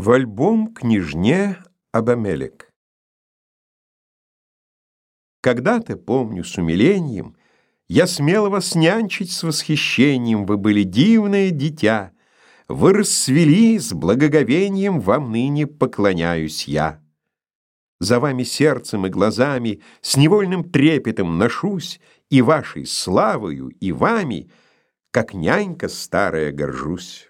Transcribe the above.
В альбом княжне Абамелек Когда-то, помню, с умилением Я смел вас нянчить с восхищением, Вы были дивное дитя, Вы расцвели с благоговением, Вам ныне поклоняюсь я. За вами сердцем и глазами С невольным трепетом ношусь, И вашей славою, и вами, Как нянька старая горжусь.